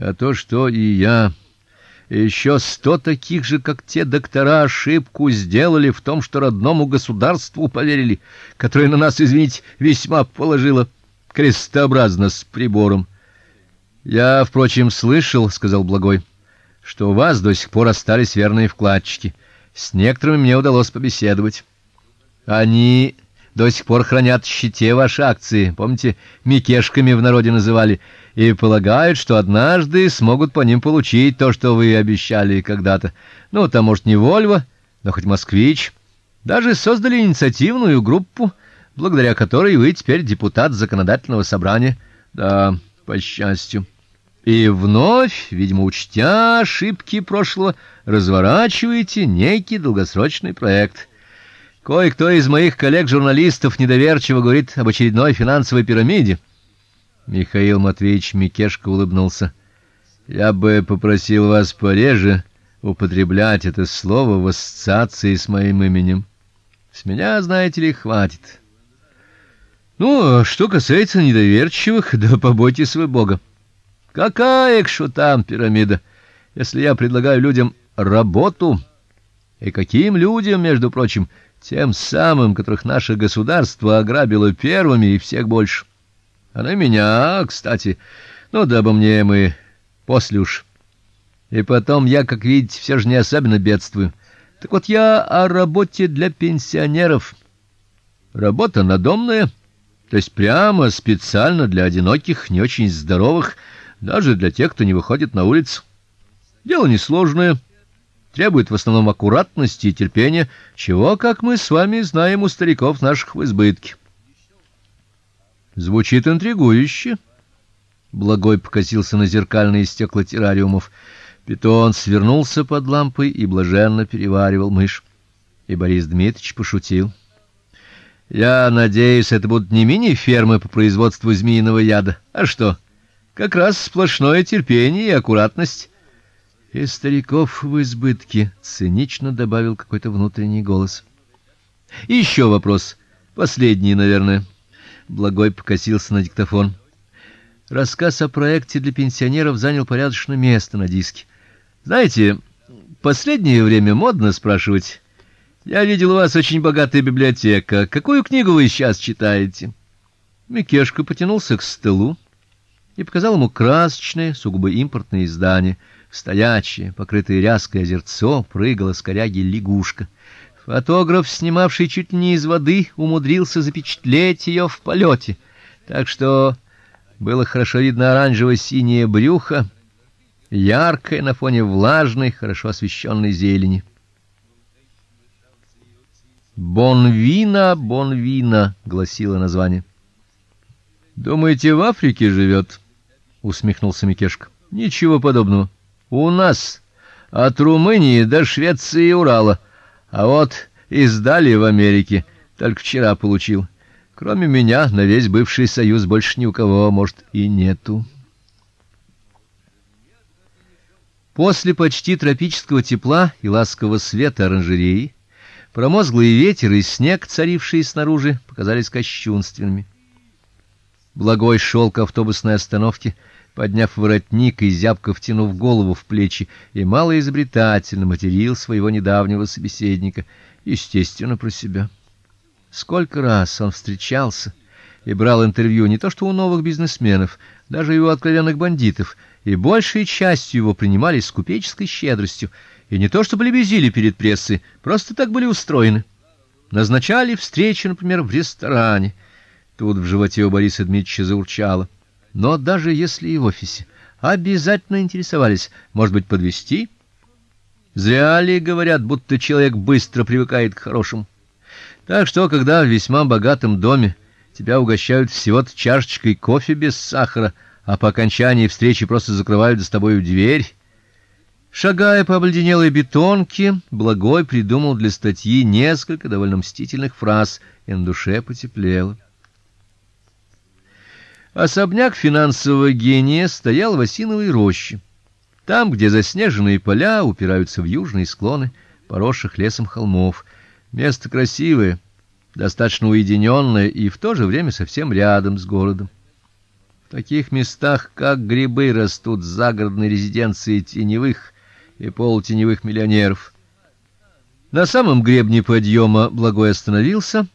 А то, что и я еще сто таких же, как те доктора, ошибку сделали в том, что родному государству поверили, которое на нас, извините, весьма положило крестообразно с прибором. Я, впрочем, слышал, сказал Благой, что у вас до сих пор остались верные вкладчики. С некоторыми мне удалось побеседовать. Они до сих пор хранят в щите ваши акции, помните, микешками в народе называли, и полагают, что однажды смогут по ним получить то, что вы обещали когда-то. Ну, там может не Вольво, но хоть Москвич. Даже создали инициативную группу, благодаря которой вы теперь депутат законодательного собрания. Да, по счастью. И вновь, видимо, учтя ошибки прошлого, разворачиваете некий долгосрочный проект. Кое-кто из моих коллег-журналистов недоверчиво говорит об очередной финансовой пирамиде. Михаил Матвеевич Микешко улыбнулся. Я бы попросил вас пореже употреблять это слово в ассоциации с моим именем. С меня, знаете ли, хватит. Ну, что касается недоверчивых, да побойтесь вы Бога. Какая к шутам пирамида, если я предлагаю людям работу? И каким людям, между прочим, тем самым, которых наше государство ограбило первыми и всех больше. А на меня, кстати, ну да обо мне мы после уж. И потом я, как видите, все же не особенно бедствую. Так вот я о работе для пенсионеров. Работа надомная, то есть прямо специально для одиноких, не очень здоровых, даже для тех, кто не выходит на улицу. Дело несложное требует в основном аккуратности и терпения, чего, как мы с вами знаем, у стариков наших в избытке. Звучит интригующе. Благой покосился на зеркальные стекла террариумов. Питон свернулся под лампой и блаженно переваривал мышь. И Борис Дмитриевич пошутил: "Я надеюсь, это будут не мини-фермы по производству змеиного яда, а что? Как раз сплошное терпение и аккуратность". И стариков в избытке, цинично добавил какой-то внутренний голос. И еще вопрос, последний, наверное. Благой покосился на диктофон. Рассказ о проекте для пенсионеров занял порядочное место на диске. Знаете, последнее время модно спрашивать: "Я видел у вас очень богатая библиотека. Какую книгу вы сейчас читаете?" Микешка потянулся к столу и показал ему красочное, сугубо импортное издание. Стоячее, покрытое ряской озерцо прыгала с коряги лягушка. Фотограф, снимавший чуть не из воды, умудрился запечатлеть ее в полете, так что было хорошо видно оранжево-синее брюхо, яркое на фоне влажной, хорошо освещенной зелени. Бонвина, Бонвина, гласило название. Думаете, в Африке живет?» — усмехнулся Микешка. Ничего подобного. У нас от Румынии до Швеции и Урала. А вот издали в Америке, только вчера получил. Кроме меня, на весь бывший союз больше ни у кого, может, и нету. После почти тропического тепла и ласкового света оранжереи, промозглый ветер и снег, царившие снаружи, показались кощунственными. Благой шел автобусной остановке, подняв воротник и зябко втянув голову в плечи, и малоизобретательно материл своего недавнего собеседника, естественно, про себя. Сколько раз он встречался и брал интервью не то что у новых бизнесменов, даже и у откровенных бандитов, и большей частью его принимали с купеческой щедростью, и не то чтобы лебезили перед прессой, просто так были устроены. Назначали встречи, например, в ресторане. Тут в животе у Бориса Дмитриевича заурчало. Но даже если и в офисе обязательно интересовались, может быть, подвести? Зря ли говорят, будто человек быстро привыкает к хорошему. Так что, когда в весьма богатом доме тебя угощают всего-то чашечкой кофе без сахара, а по окончании встречи просто закрывают за тобою дверь, шагая по обледенелой бетонке, Благой придумал для статьи несколько довольно мстительных фраз, и на душе потеплело. Особняк финансового гения стоял в осиновой роще, там, где заснеженные поля упираются в южные склоны поросших лесом холмов. Место красивое, достаточно уединенное и в то же время совсем рядом с городом. В таких местах, как грибы, растут загородные резиденции теневых и полутеневых миллионеров. На самом гребне подъема Благой остановился